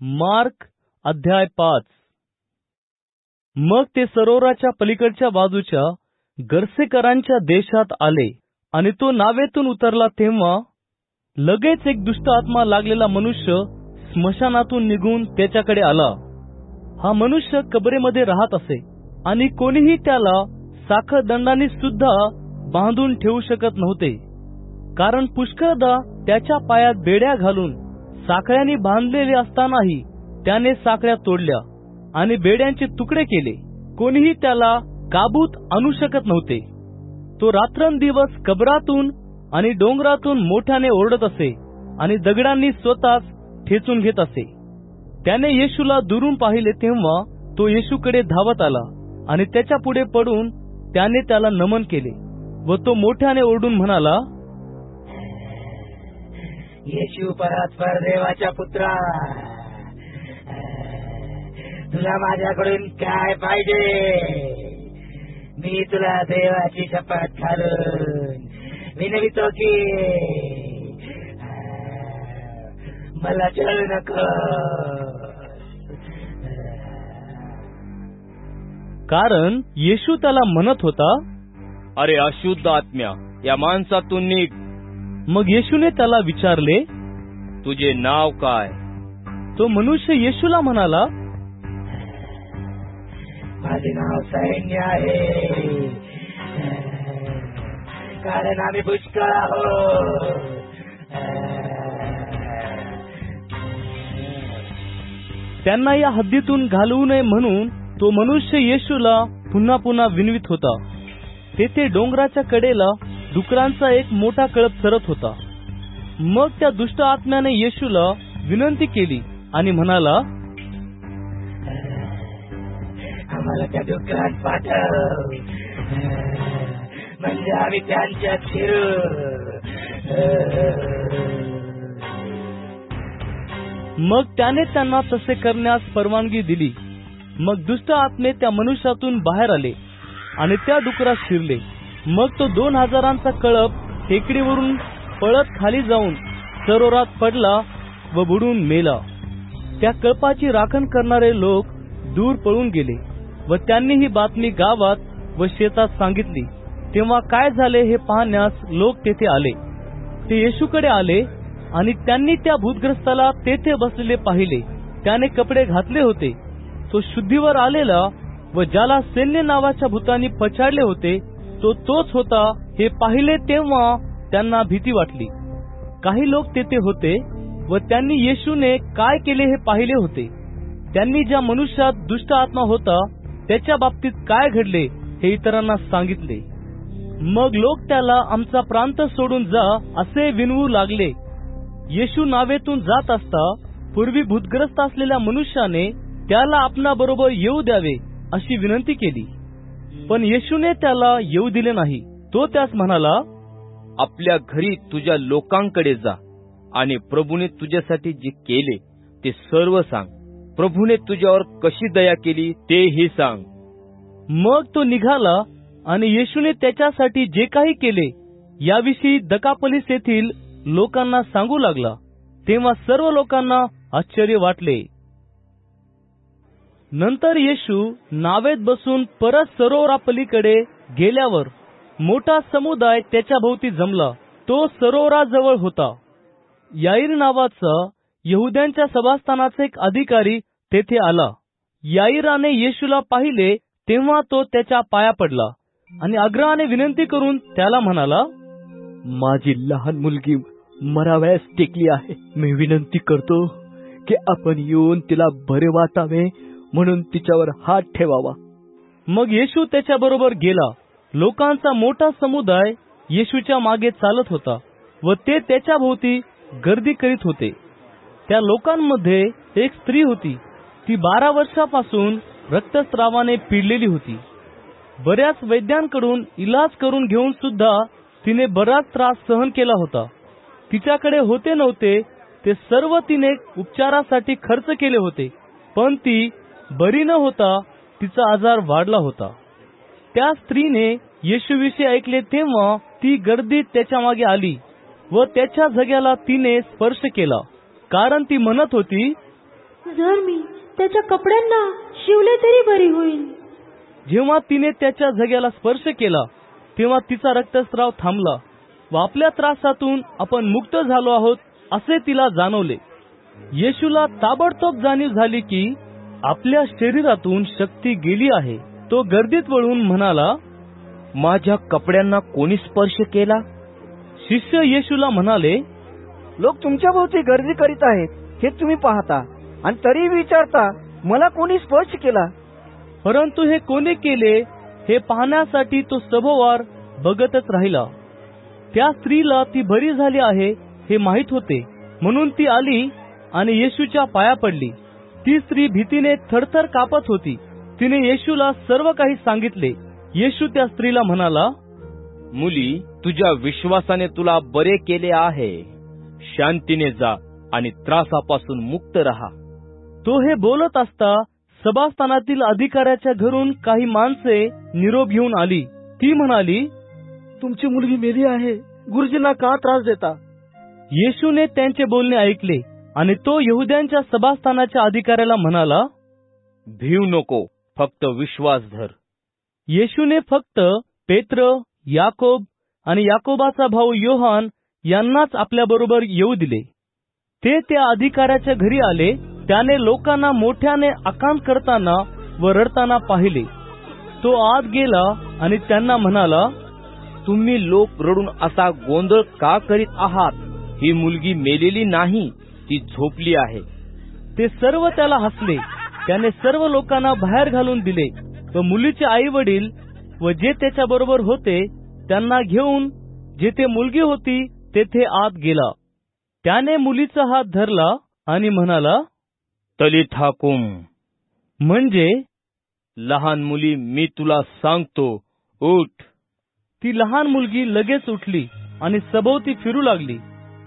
Mark अध्याय पाच. मग ते सरोवराच्या पलीकडच्या बाजूच्या गरसेकरांच्या देशात आले आणि तो नावेतून उतरला तेव्हा लगेच एक दुष्ट आत्मा लागलेला मनुष्य स्मशानातून निघून त्याच्याकडे आला. हा मनुष्य कबरेमध्ये राहत असे आणि कोणीही त्याला साखरदंडाने सुद्धा बांधून ठेवू शकत नव्हते. कारण पुष्कळदा त्याच्या पायात बेड्या घालून साखळ्यांनी बांधलेले असतानाही त्याने साखळ्या तोडल्या आणि बेड्यांचे तुकडे केले. कोणीही त्याला काबूत आणू शकत नव्हते. तो रात्रंदिवस कबरातून आणि डोंगरातून मोठ्याने ओरडत असे आणि दगडांनी स्वतःच ठेचून घेत असे. त्याने येशूला दुरून पाहिले तेव्हा तो येशूकडे धावत आला आणि त्याच्या पुढे पडून त्याने त्याला नमन केले व तो मोठ्याने ओरडून म्हणाला येशू परस्पर देवाच्या पुत्रा तुला माझ्याकडून काय पाहिजे? मी तुला देवाची शपथ घालून विनवितो की मला चढू नको. कारण येशू त्याला म्हणत होता अरे अशुद्ध आत्म्या या माणसातून निघ मग येशूने त्याला विचारले तुझे नाव काय? तो मनुष्य येशूला म्हणाला माझे नाव सैन्य आहे. कारण आम्ही पुष्कळ आहोत. त्यांना या हद्दीतून घालवू नये म्हणून तो मनुष्य येशूला पुन्हा पुन्हा विनवित होता. तेथे डोंगराच्या कडेला डुकरांचा एक मोठा कळप चरत होता. मग त्या दुष्ट आत्म्याने येशूला विनंती केली आणि म्हणाला आम्हाला त्या डुकरात पाठव. म्हणजे आम्ही त्यांच्यात शिरू मग त्याने त्यांना तसे करण्यास परवानगी दिली. मग दुष्ट आत्मे त्या मनुष्यातून बाहेर आले आणि त्या डुकरात शिरले मग तो दोन हजारांचा कळप टेकडीवरून पळत खाली जाऊन सरोवरात पडला व बुडून मेला. त्या कळपाची राखण करणारे लोक दूर पळून गेले व त्यांनी ही बातमी गावात व शेतात सांगितली तेव्हा काय झाले हे पाहण्यास लोक तेथे आले. ते येशूकडे आले आणि त्यांनी त्या भूतग्रस्ताला तेथे बसलेले पाहिले. त्याने कपडे घातले होते. तो शुद्धीवर आलेला व ज्याला सैन्य नावाच्या भूतांनी पछाडले होते तो तोच होता हे पाहिले तेव्हा त्यांना भीती वाटली. काही लोक तेथे होते व त्यांनी येशूने काय केले हे पाहिले होते. त्यांनी ज्या मनुष्यात दुष्ट आत्मा होता त्याच्या बाबतीत काय घडले हे इतरांना सांगितले. मग लोक त्याला आमचा प्रांत सोडून जा असे विनवू लागले. येशू नावेतून जात असता पूर्वी भूतग्रस्त असलेल्या मनुष्याने त्याला आपणाबरोबर येऊ द्यावे अशी विनंती केली. पण येशूने त्याला येऊ दिले नाही. तो त्यास म्हणाला आपल्या घरी तुझ्या लोकांकडे जा आणि प्रभूने तुझ्यासाठी जे केले ते सर्व सांग. प्रभूने तुझ्यावर कशी दया केली तेही सांग. मग तो निघाला आणि येशूने त्याच्यासाठी जे काही केले याविषयी दकापलीस येथील लोकांना सांगू लागला. तेव्हा सर्व लोकांना आश्चर्य वाटले. नंतर येशू नावेत बसून परत सरोवरापलीकडे गेल्यावर मोठा समुदाय त्याच्या भोवती जमला. तो सरोवराजवळ होता. याईर नावाचा यहुद्यांच्या सभास्थानाचा एक अधिकारी तेथे आला. याईराने येशूला पाहिले तेव्हा तो त्याच्या पाया पडला आणि आग्रहाने विनंती करून त्याला म्हणाला माझी लहान मुलगी मरावयास टेकली आहे. मी विनंती करतो की आपण येऊन तिला बरे वाटावे म्हणून तिच्यावर हात ठेवावा. मग येशू त्याच्या बरोबर गेला. लोकांचा मोठा समुदाय येशूच्या मागे चालत होता व ते त्याच्या भोवती गर्दी करीत होते. त्या लोकांमध्ये एक स्त्री होती. ती बारा वर्षापासून रक्तस्रावाने पिडलेली होती. बऱ्याच वैद्यांकडून इलाज करून घेऊन सुद्धा तिने बराच त्रास सहन केला होता. तिच्याकडे होते नव्हते ते सर्व तिने उपचारासाठी खर्च केले होते. पण ती बरी न होता तिचा आजार वाढला होता. त्या स्त्रीने येशूविषयी ऐकले तेव्हा ती गर्दीत त्याच्यामागे आली व त्याच्या जग्याला तिने स्पर्श केला. कारण ती म्हणत होती जर मी त्याच्या कपड्यांना शिवले तरी बरी होईल. जेव्हा तिने त्याच्या जग्याला स्पर्श केला तेव्हा तिचा रक्तस्राव थांबला व आपल्या त्रासातून आपण मुक्त झालो आहोत असे तिला जाणवले. येशूला ताबडतोब जाणीव झाली की आपल्या शरीरातून शक्ती गेली आहे. तो गर्दीत वळून म्हणाला माझ्या कपड्यांना कोणी स्पर्श केला? शिष्य येशूला म्हणाले लोक तुमच्या भोवती गर्दी करीत आहेत हे तुम्ही पाहता. आणि तरी विचारता मला कोणी स्पर्श केला? परंतु हे कोणी केले हे पाहण्यासाठी तो सभोवार बघतच राहिला. त्या स्त्रीला ती बरी झाली आहे हे माहीत होते. म्हणून ती आली आणि येशूच्या पाया पडली. ती स्त्री भीतीने थरथर कापत होती. तिने येशूला सर्व काही सांगितले. येशू त्या स्त्रीला म्हणाला मुली तुझ्या विश्वासाने तुला बरे केले आहे. शांतीने जा आणि त्रासापासून मुक्त रहा. तो हे बोलत असता सभास्थानातील अधिकाऱ्याच्या घरून काही माणसे निरोप घेऊन आली. ती म्हणाली तुमची मुलगी मेली आहे. गुरुजींना का त्रास देता? येशूने त्यांचे बोलणे ऐकले. आणि तो यहुद्यांच्या सभास्थानाच्या अधिकाऱ्याला म्हणाला भीव नको फक्त विश्वास धर. येशूने फक्त पेत्र याकोब आणि याकोबाचा भाऊ योहान यांनाच आपल्याबरोबर येऊ दिले. ते त्या अधिकाऱ्याच्या घरी आले त्याने लोकांना मोठ्याने आकांत करताना व रडताना पाहिले. तो आत गेला आणि त्यांना म्हणाला तुम्ही लोक रडून असा गोंधळ का करीत आहात? ही मुलगी मेलेली नाही. ती झोपली आहे. ते सर्व त्याला हसले. त्याने सर्व लोकांना बाहेर घालून दिले. व मुलीचे आई वडील व जे त्याच्या बरोबर होते त्यांना घेऊन जेथे मुलगी होती तेथे आत गेला. त्याने मुलीचा हात धरला आणि म्हणाला तलिथा कुम म्हणजे? लहान मुली मी तुला सांगतो उठ. ती लहान मुलगी लगेच उठली आणि सभोवती फिरू लागली.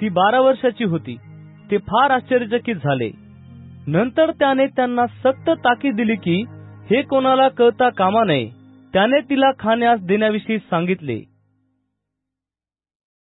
ती बारा वर्षाची होती. ते फार आश्चर्यचकित झाले. नंतर त्याने त्यांना सक्त ताकीद दिली की हे कोणाला कळता कामा नये. त्याने तिला खाण्यास देण्याविषयी सांगितले.